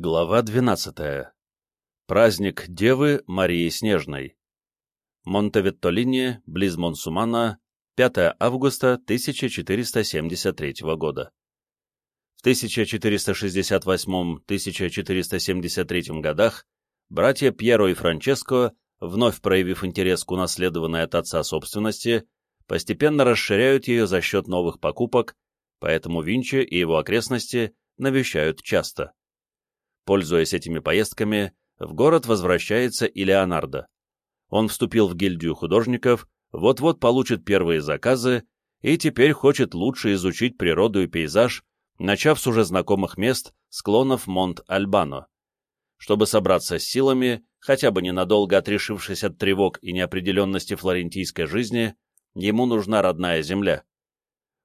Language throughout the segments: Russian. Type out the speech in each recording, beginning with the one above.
Глава 12. Праздник Девы Марии Снежной. Монтеветтолини, близ Монсумана, 5 августа 1473 года. В 1468-1473 годах братья Пьеро и Франческо, вновь проявив интерес к унаследованной от отца собственности, постепенно расширяют ее за счет новых покупок, поэтому Винчи и его окрестности навещают часто. Пользуясь этими поездками, в город возвращается и Леонардо. Он вступил в гильдию художников, вот-вот получит первые заказы и теперь хочет лучше изучить природу и пейзаж, начав с уже знакомых мест склонов Монт-Альбано. Чтобы собраться с силами, хотя бы ненадолго отрешившись от тревог и неопределенности флорентийской жизни, ему нужна родная земля.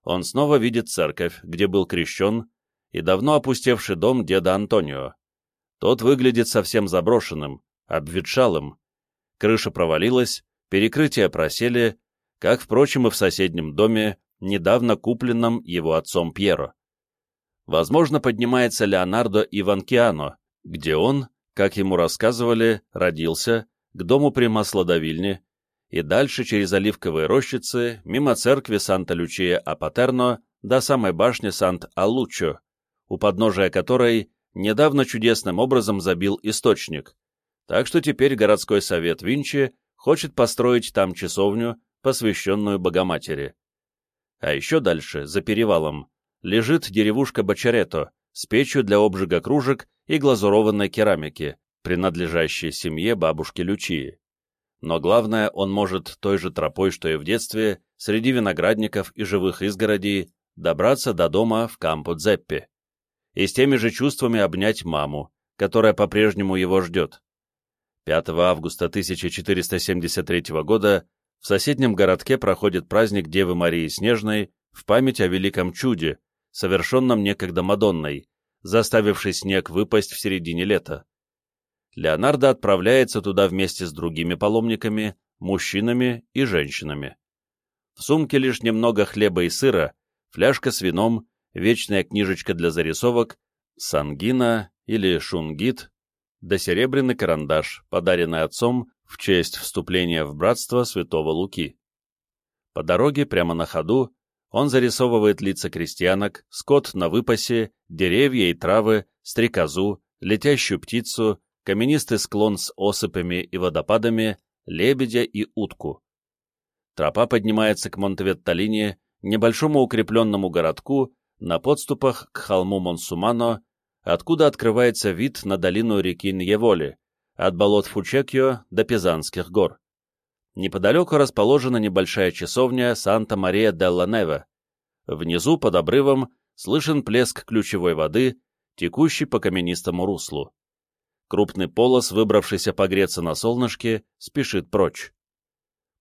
Он снова видит церковь, где был крещен, и давно опустевший дом деда Антонио. Тот выглядит совсем заброшенным, обветшалым. Крыша провалилась, перекрытия просели, как, впрочем, и в соседнем доме, недавно купленном его отцом Пьеро. Возможно, поднимается Леонардо Иванкиано, где он, как ему рассказывали, родился, к дому при Маслодавильне, и дальше через оливковые рощицы, мимо церкви Санта-Лючия-Апатерно до самой башни Сант-Алуччо, у подножия которой недавно чудесным образом забил источник, так что теперь городской совет Винчи хочет построить там часовню, посвященную Богоматери. А еще дальше, за перевалом, лежит деревушка Бочарето с печью для обжига кружек и глазурованной керамики, принадлежащей семье бабушки Лючии. Но главное, он может той же тропой, что и в детстве, среди виноградников и живых изгородей, добраться до дома в Кампо-Дзеппе и с теми же чувствами обнять маму, которая по-прежнему его ждет. 5 августа 1473 года в соседнем городке проходит праздник Девы Марии Снежной в память о великом чуде, совершенном некогда Мадонной, заставившей снег выпасть в середине лета. Леонардо отправляется туда вместе с другими паломниками, мужчинами и женщинами. В сумке лишь немного хлеба и сыра, фляжка с вином вечная книжечка для зарисовок, сангина или шунгит, да серебряный карандаш, подаренный отцом в честь вступления в братство святого Луки. По дороге, прямо на ходу, он зарисовывает лица крестьянок, скот на выпасе, деревья и травы, стрекозу, летящую птицу, каменистый склон с осыпами и водопадами, лебедя и утку. Тропа поднимается к Монтеветталине, небольшому укрепленному городку, на подступах к холму Монсумано, откуда открывается вид на долину реки Ньеволи, от болот Фучекио до Пизанских гор. Неподалеку расположена небольшая часовня Санта-Мария-делла-Неве. Внизу, под обрывом, слышен плеск ключевой воды, текущей по каменистому руслу. Крупный полос, выбравшийся погреться на солнышке, спешит прочь.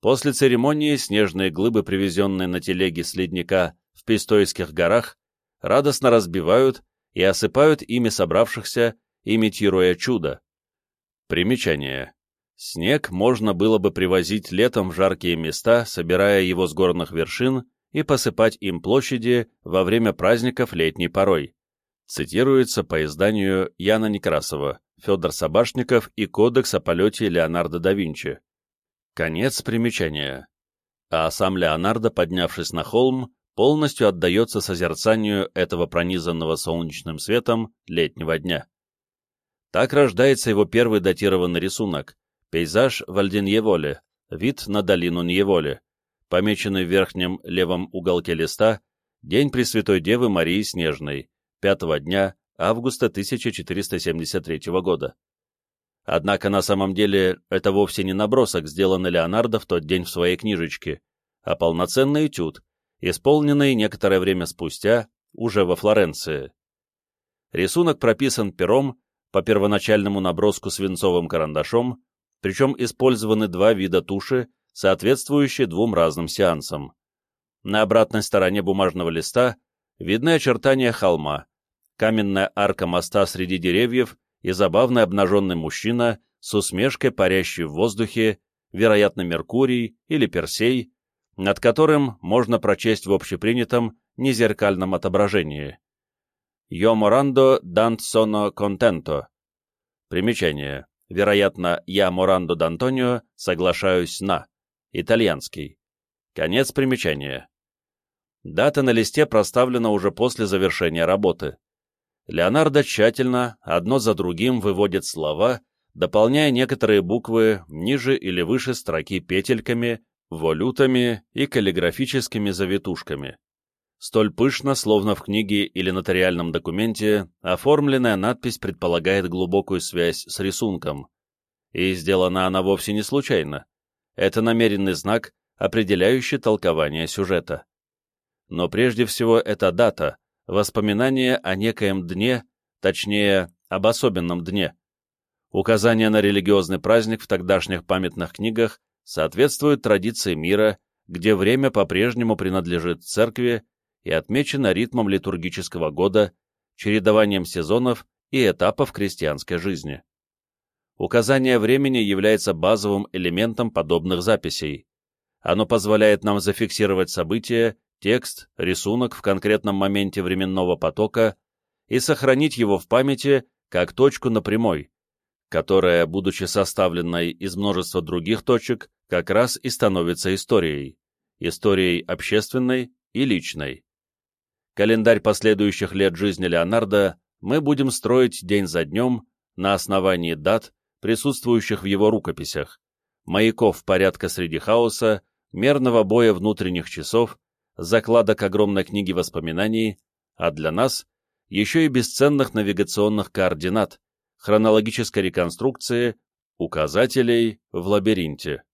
После церемонии снежные глыбы, привезенные на телеге с ледника в Пистойских горах, радостно разбивают и осыпают ими собравшихся, имитируя чудо. Примечание. Снег можно было бы привозить летом в жаркие места, собирая его с горных вершин и посыпать им площади во время праздников летней порой. Цитируется по изданию Яна Некрасова, Федор Собашников и Кодекс о полете Леонардо да Винчи. Конец примечания. А сам Леонардо, поднявшись на холм, полностью отдается созерцанию этого пронизанного солнечным светом летнего дня. Так рождается его первый датированный рисунок — пейзаж Вальдиньеволе, вид на долину Ньеволе, помеченный в верхнем левом уголке листа День Пресвятой Девы Марии Снежной, 5 дня августа 1473 года. Однако на самом деле это вовсе не набросок, сделанный Леонардо в тот день в своей книжечке, а полноценный этюд, исполненный некоторое время спустя, уже во Флоренции. Рисунок прописан пером по первоначальному наброску свинцовым карандашом, причем использованы два вида туши, соответствующие двум разным сеансам. На обратной стороне бумажного листа видны очертания холма, каменная арка моста среди деревьев и забавный обнаженный мужчина с усмешкой, парящий в воздухе, вероятно, Меркурий или Персей, над которым можно прочесть в общепринятом незеркальном отображении. «Io morando dant sono contento». Примечание. Вероятно, «Я морандо д'Антонио» соглашаюсь на. Итальянский. Конец примечания. Дата на листе проставлена уже после завершения работы. Леонардо тщательно, одно за другим, выводит слова, дополняя некоторые буквы ниже или выше строки петельками, волютами и каллиграфическими завитушками. Столь пышно, словно в книге или нотариальном документе, оформленная надпись предполагает глубокую связь с рисунком. И сделана она вовсе не случайно. Это намеренный знак, определяющий толкование сюжета. Но прежде всего это дата, воспоминание о некоем дне, точнее, об особенном дне. Указание на религиозный праздник в тогдашних памятных книгах соответствует традиции мира, где время по-прежнему принадлежит церкви и отмечено ритмом литургического года, чередованием сезонов и этапов крестьянской жизни. Указание времени является базовым элементом подобных записей. Оно позволяет нам зафиксировать события, текст, рисунок в конкретном моменте временного потока и сохранить его в памяти как точку на прямой, которая, будучи составленной из множества других точек, как раз и становится историей, историей общественной и личной. Календарь последующих лет жизни Леонардо мы будем строить день за днем на основании дат, присутствующих в его рукописях, маяков порядка среди хаоса, мерного боя внутренних часов, закладок огромной книги воспоминаний, а для нас еще и бесценных навигационных координат, хронологической реконструкции, указателей в лабиринте.